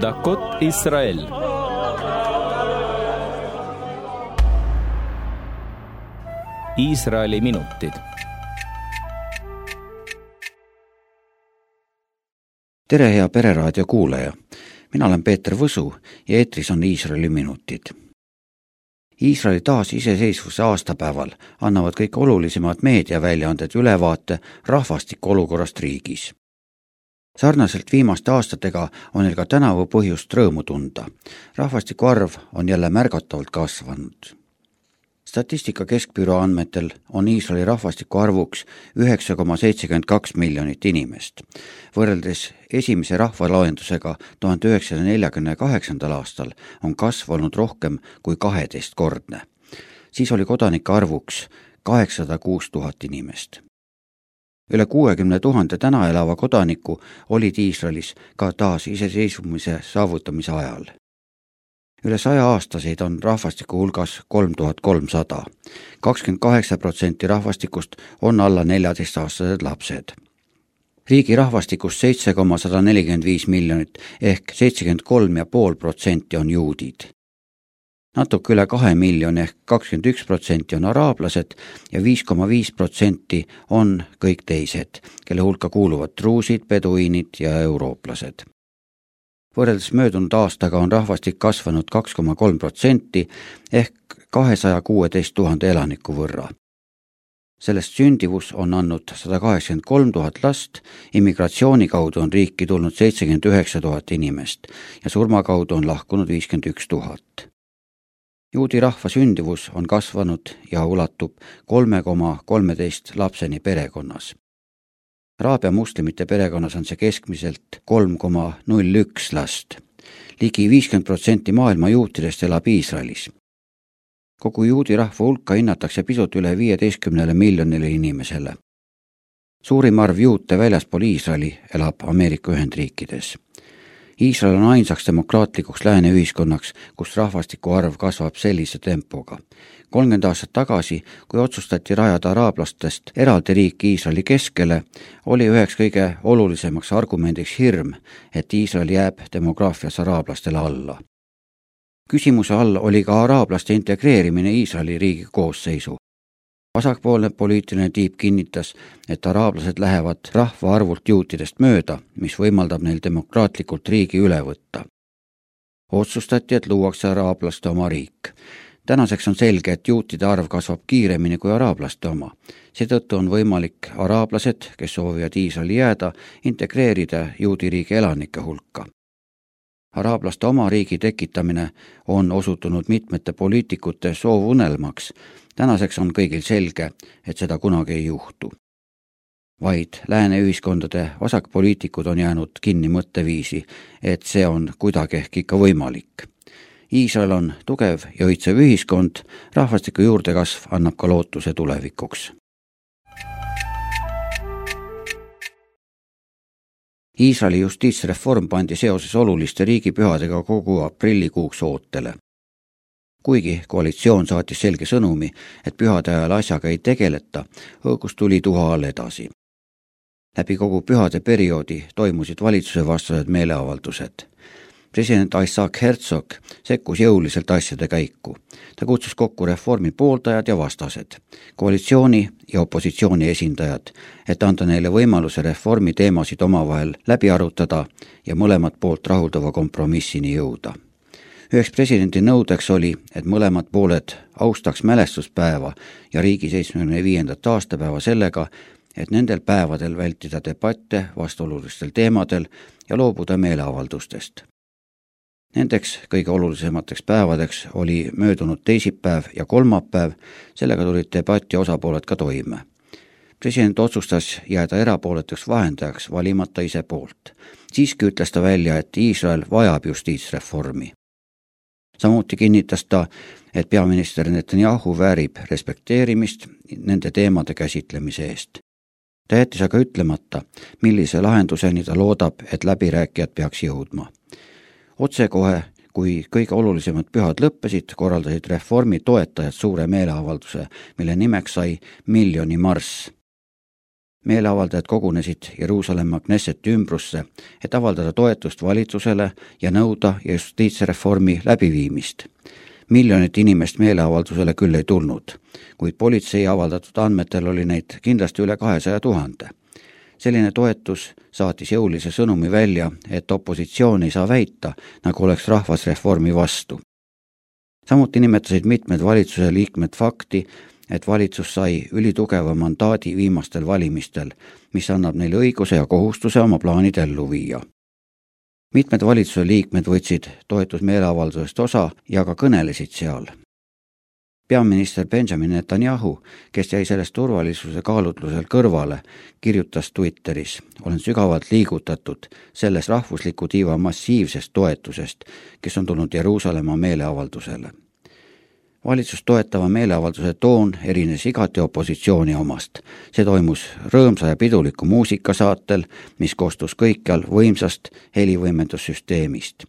דקות ישראל Iisraeli minutid. tere, hea Pereraadio kuulaja. mina olen Peeter Võsu ja eetris on Iisraeli minutid. Iisraeli taasiseseisvuse aastapäeval annavad kõik olulisemad meediaväljaanded ülevaate rahvastiku olukorrast riigis sarnaselt viimaste aastatega on neil ka tänavu põhjust rõõmu tunda. rahvastiku arv on jälle märgatavalt kasvanud. statistika Keskbüroo andmetel on Iisraeli rahvastiku arvuks üheksa koma seitsekümmend kaks miljonit inimest. võrreldes esimese rahvaloendusega tuhande üheksasaja neljakümne kaheksandal aastal on kasv olnud rohkem kui kaheteistkordne. siis oli kodanike arvuks kaheksasada kuus tuhat inimest üle kuuekümne tuhande täna elava kodaniku olid Iisraelis ka taasiseseisvumise saavutamise ajal. üle saja aastaseid on rahvastiku hulgas kolm tuhat kolmsada. kakskümmend kaheksa protsenti rahvastikust on alla neljateistaastased lapsed. riigi rahvastikust seitse koma sada nelikümmend viis miljonit ehk seitsekümmend kolm ja pool protsenti on juudid natuke üle kahe miljoni ehk kakskümmend üks protsenti on araablased ja viis koma viis protsenti on kõik teised, kelle hulka kuuluvad truusid, peduiinid ja eurooplased. võrreldes möödunud aastaga on rahvastik kasvanud kaks koma kolm protsenti ehk kahesaja kuueteist tuhande elaniku võrra sellest sündivus on andnud sada kaheksakümmend kolm tuhat last, immigratsiooni kaudu on riiki tulnud seitsekümmend üheksa tuhat inimest ja surma kaudu on lahkunud viiskümmend üks tuhat juudi rahva sündivus on kasvanud ja ulatub kolme koma kolmeteist lapseni perekonnas. Araabia moslemite perekonnas on see keskmiselt kolm koma null üks last. ligi viiskümmend protsenti maailma juutidest elab Iisraelis. kogu juudi rahva hulka hinnatakse pisut üle viieteistkümnele miljonile inimesele. suurim arv juute väljaspool Iisraeli elab Ameerika Ühendriikides Iisrael on ainsaks demokraatlikuks lääne ühiskonnaks, kus rahvastiku arv kasvab sellise tempoga. kolmkümmend aastat tagasi, kui otsustati rajada araablastest eraldi riik Iisraeli keskele, oli üheks kõige olulisemaks argumendiks hirm, et Iisrael jääb demograafias araablastele alla küsimuse all oli ka araablaste integreerimine Iisraeli riigi koosseisu vasakpoolne poliitiline tiib kinnitas, et araablased lähevad rahvaarvult juutidest mööda, mis võimaldab neil demokraatlikult riigi üle võtta. otsustati, et luuakse araablaste oma riik. tänaseks on selge, et juutide arv kasvab kiiremini kui araablaste oma. seetõttu on võimalik araablased, kes soovivad Iisraeli jääda, integreerida juudi riigi elanike hulka araablaste oma riigi tekitamine on osutunud mitmete poliitikute soovunelmaks. tänaseks on kõigil selge, et seda kunagi ei juhtu. vaid lääne ühiskondade vasakpoliitikud on jäänud kinni mõtteviisi, et see on kuidagi ehk ikka võimalik. Iisrael on tugev ja õitsev ühiskond, rahvastiku juurdekasv annab ka lootuse tulevikuks Iisraeli justiitsreform pandi seoses oluliste riigipühadega kogu aprillikuuks ootele. kuigi koalitsioon saatis selge sõnumi, et pühade ajal asjaga ei tegeleta, hõõgus tuli tuha all edasi. läbi kogu pühade perioodi toimusid valitsusevastased meeleavaldused president Isaac Herzog sekkus jõuliselt asjade käiku. ta kutsus kokku reformi pooldajad ja vastased, koalitsiooni ja opositsiooni esindajad, et anda neile võimaluse reformi teemasid omavahel läbi arutada ja mõlemat poolt rahuldava kompromissini jõuda üheks presidendi nõudeks oli, et mõlemad pooled austaks mälestuspäeva ja riigi seitsmekümne viiendat aastapäeva sellega, et nendel päevadel vältida debatte vastuolulistel teemadel ja loobuda meeleavaldustest. Nendeks kõige olulisemateks päevadeks oli möödunud teisipäev ja kolmapäev, sellega tulid debati osapooled ka toime. president otsustas jääda erapooletuks vahendajaks, valimata ise poolt. siiski ütles ta välja, et Iisrael vajab justiitsreformi. samuti kinnitas ta, et peaminister Netanyahu väärib respekteerimist nende teemade käsitlemise eest ta jättis aga ütlemata, millise lahenduseni ta loodab, et läbirääkijad peaks jõudma otsekohe, kui kõige olulisemad pühad lõppesid, korraldasid reformi toetajad suure meeleavalduse, mille nimeks sai Miljoni marss. meeleavaldajad kogunesid Jeruusalemma Knesseti ümbrusse, et avaldada toetust valitsusele ja nõuda justiitsreformi läbiviimist. miljonit inimest meeleavaldusele küll ei tulnud, kuid politsei avaldatud andmetel oli neid kindlasti üle kahesaja tuhande. Selline toetus saatis jõulise sõnumi välja, et opositsioon ei saa väita, nagu oleks rahvas reformi vastu. samuti nimetasid mitmed valitsuse liikmed fakti, et valitsus sai ülitugeva mandaadi viimastel valimistel, mis annab neile õiguse ja kohustuse oma plaanid ellu viia. mitmed valitsuse liikmed võtsid toetusmeeleavaldusest osa ja ka kõnelesid seal. Peaminister Benjamin Netanyahu, kes jäi sellest turvalisuse kaalutlusel kõrvale, kirjutas Twitteris, olen sügavalt liigutatud selles rahvusliku tiiva massiivsest toetusest, kes on tulnud Jeruusalemma meeleavaldusele valitsust toetava meeleavalduse toon erines igati opositsiooni omast. see toimus rõõmsa ja piduliku muusika saatel, mis koostus kõikjal võimsast helivõimendussüsteemist.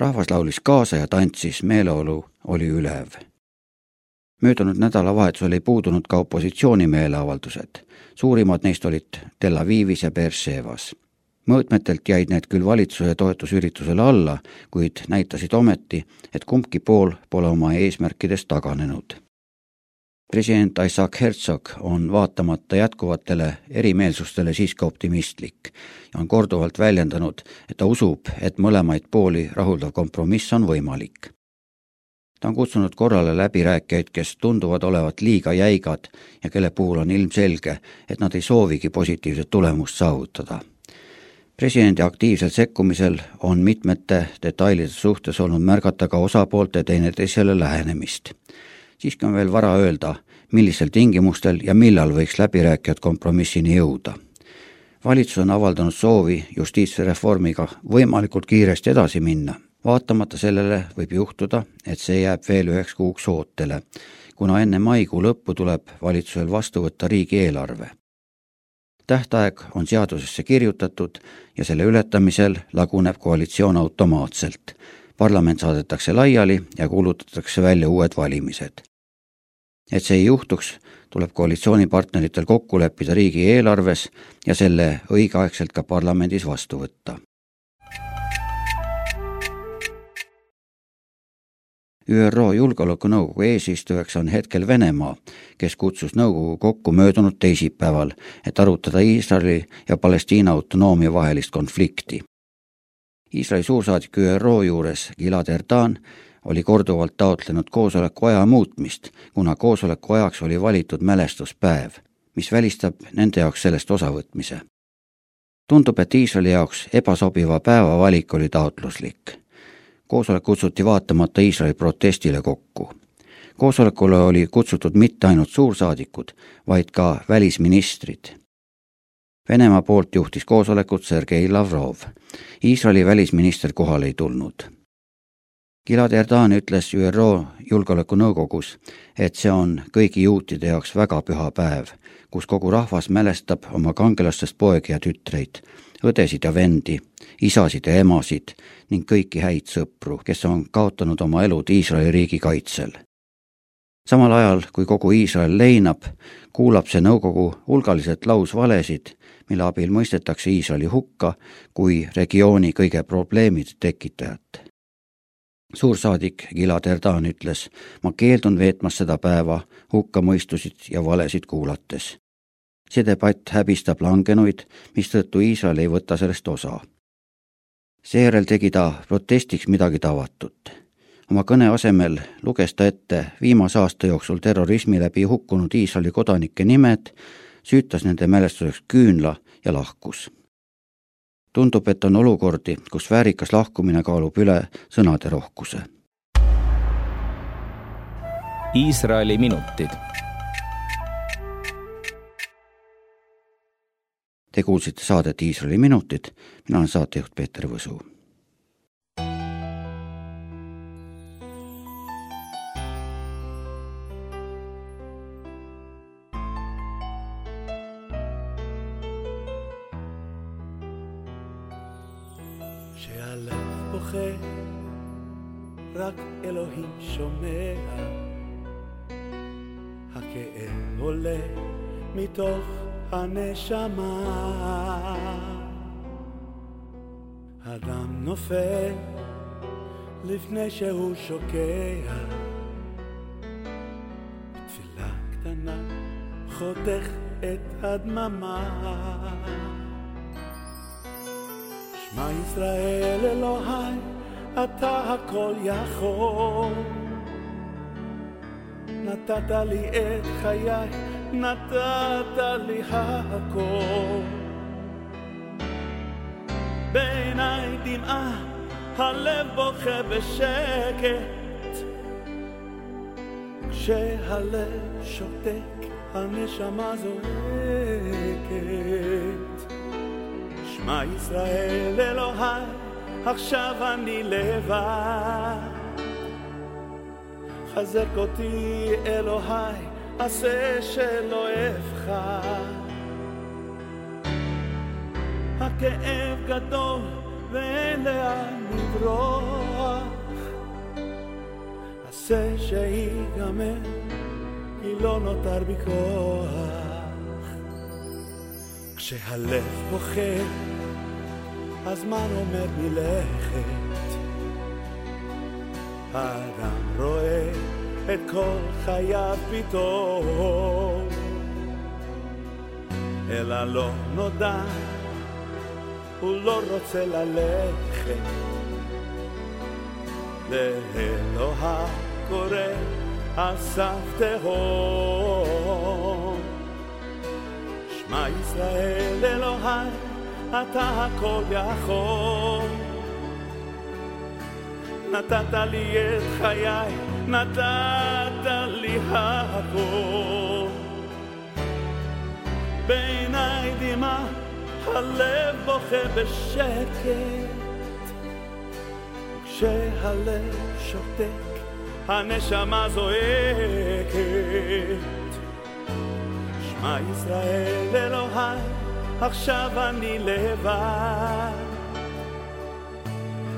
rahvas laulis kaasa ja tantsis, meeleolu oli ülev. Möödunud nädalavahetusel ei puudunud ka opositsiooni meeleavaldused. suurimad neist olid Tel Avivis ja Beershevas mõõtmetelt jäid need küll valitsuse toetusüritusele alla, kuid näitasid ometi, et kumbki pool pole oma eesmärkidest taganenud. president Isaac Herzog on vaatamata jätkuvatele erimeelsustele siiski optimistlik ja on korduvalt väljendanud, et ta usub, et mõlemaid pooli rahuldav kompromiss on võimalik ta on kutsunud korrale läbirääkijaid, kes tunduvad olevat liiga jäigad ja kelle puhul on ilmselge, et nad ei soovigi positiivset tulemust saavutada presidendi aktiivsel sekkumisel on mitmete detailide suhtes olnud märgata ka osapoolte teineteisele lähenemist. siiski on veel vara öelda, millistel tingimustel ja millal võiks läbirääkijad kompromissini jõuda. valitsus on avaldanud soovi justiitsreformiga võimalikult kiiresti edasi minna. Vaatamata sellele võib juhtuda, et see jääb veel üheks kuuks ootele, kuna enne maikuu lõppu tuleb valitsusel vastu võtta riigieelarve tähtaeg on seadusesse kirjutatud ja selle ületamisel laguneb koalitsioon automaatselt. parlament saadetakse laiali ja kuulutatakse välja uued valimised. et see ei juhtuks, tuleb koalitsioonipartneritel kokku leppida riigieelarves ja selle õigeaegselt ka parlamendis vastu võtta ÜRO Julgeolekunõukogu eesistujaks on hetkel Venemaa, kes kutsus nõukogu kokku möödunud teisipäeval, et arutada Iisraeli ja Palestiina autonoomia vahelist konflikti. Iisraeli suursaadik ÜRO juures Gilad Erdan oli korduvalt taotlenud koosoleku aja muutmist, kuna koosoleku ajaks oli valitud mälestuspäev, mis välistab nende jaoks sellest osavõtmise. tundub, et Iisraeli jaoks ebasobiva päeva valik oli taotluslik koosolek kutsuti vaatamata Iisraeli protestile kokku. koosolekule oli kutsutud mitte ainult suursaadikud, vaid ka välisministrid. Venemaa poolt juhtis koosolekut Sergei Lavrov. Iisraeli välisminister kohale ei tulnud. Gilad Erdan ütles ÜRO Julgeolekunõukogus, et see on kõigi juutide jaoks väga püha päev, kus kogu rahvas mälestab oma kangelastest poegi ja tütreid õdesid ja vendi, isasid ja emasid ning kõiki häid sõpru, kes on kaotanud oma elud Iisraeli riigi kaitsel. samal ajal, kui kogu Iisrael leinab, kuulab see nõukogu hulgaliselt lausvalesid, mille abil mõistetakse Iisraeli hukka kui regiooni kõige probleemide tekitajat. Suursaadik Gilad Erdan ütles, ma keeldun veetmas seda päeva hukkamõistusid ja valesid kuulates see debatt häbistab langenuid, mistõttu Iisrael ei võta sellest osa. seejärel tegi ta protestiks midagi tavatut. oma kõne asemel luges ta ette viimase aasta jooksul terrorismi läbi hukkunud Iisraeli kodanike nimed, süütas nende mälestuseks küünla ja lahkus. Tundub, et on olukordi, kus väärikas lahkumine kaalub üle sõnade rohkuse. Iisraeli minutid Te kuulsite saadet Iisraeli minutid, mina olen saatejuht Peeter Võsu. שהלב בוכה, רק אלוהים שומע. הכאב עולה מתוך הנשמה. אדם נופל לפני שהוא שוקע. תפילה קטנה חותך את הדממה. שמע ישראל אלוהי, אתה הכל יכול. נתת לי את חיי, נתת לי הכל. בעיניי דמעה, הלב בוכה בשקט. כשהלב שותק, הנשמה זועקת. שמע ישראל אלוהי, עכשיו אני לבד. חזק אותי אלוהי, עשה שלא אבחר. הכאב גדול ואין לאן לברוח. עשה שיגמר, כי לא נותר בי כוח. כשהלב בוכה, הזמן עומד מלכת. האדם רואה את כל חייו פתאום, אלא לא נודע, הוא לא רוצה ללכת. לאלוה קורא על סף תהום. שמע ישראל אלוהי, אתה הכל יכול. נתת לי את חיי, נתת לי הכל. בעיניי דמעה, הלב בוכה בשקט. כשהלב שותק, הנשמה זועקת. שמע ישראל אלוהי, עכשיו אני לבד.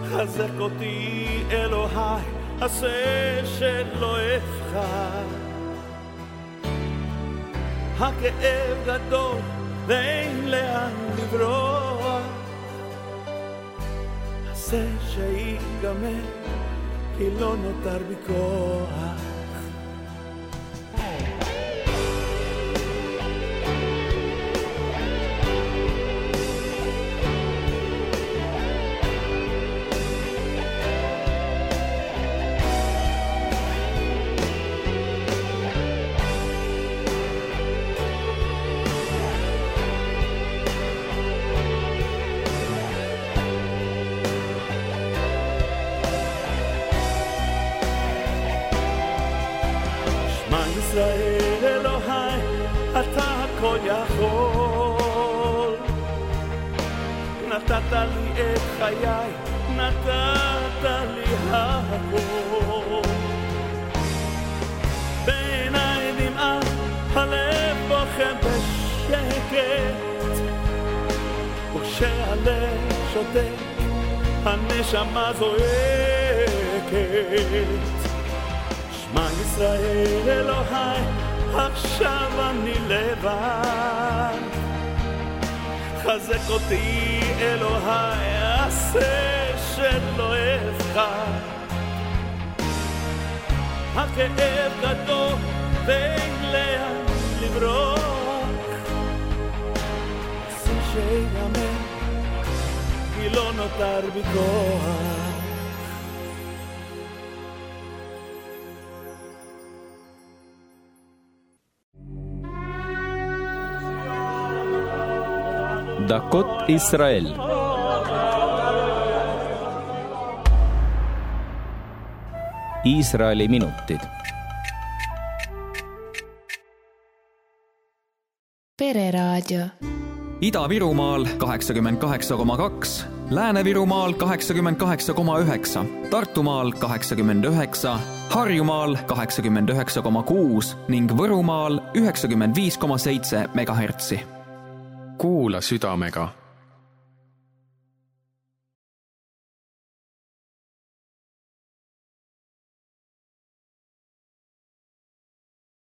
חזק אותי אלוהי, עשה שלא אבחר. הכאב גדול ואין לאן לברוח. עשה שיגמר, כי לא נותר בי כוח. ישראל אלוהי, אתה הכל יכול. נתת לי את חיי, נתת לי הכל. בעיניי דמעה, הלב בוכה בשקט. וכשהלב שותק, הנשמה זועקת. שמע ישראל אלוהי, עכשיו אני לבד. חזק אותי אלוהי, עשה שלא אבחר. הכאב גדול ואין לאן לברוח. עשה שיאמר, כי לא נותר בי כוח. דקות ישראל. Iisraeli minutid. pereraadio. Ida-Virumaal kaheksakümmend kaheksa koma kaks, Lääne-Virumaal kaheksakümmend kaheksa koma üheksa, Tartumaal kaheksakümmend üheksa, Harjumaal kaheksakümmend üheksa koma kuus ning Võrumaal üheksakümmend viis koma seitse megahertsi. kuula südamega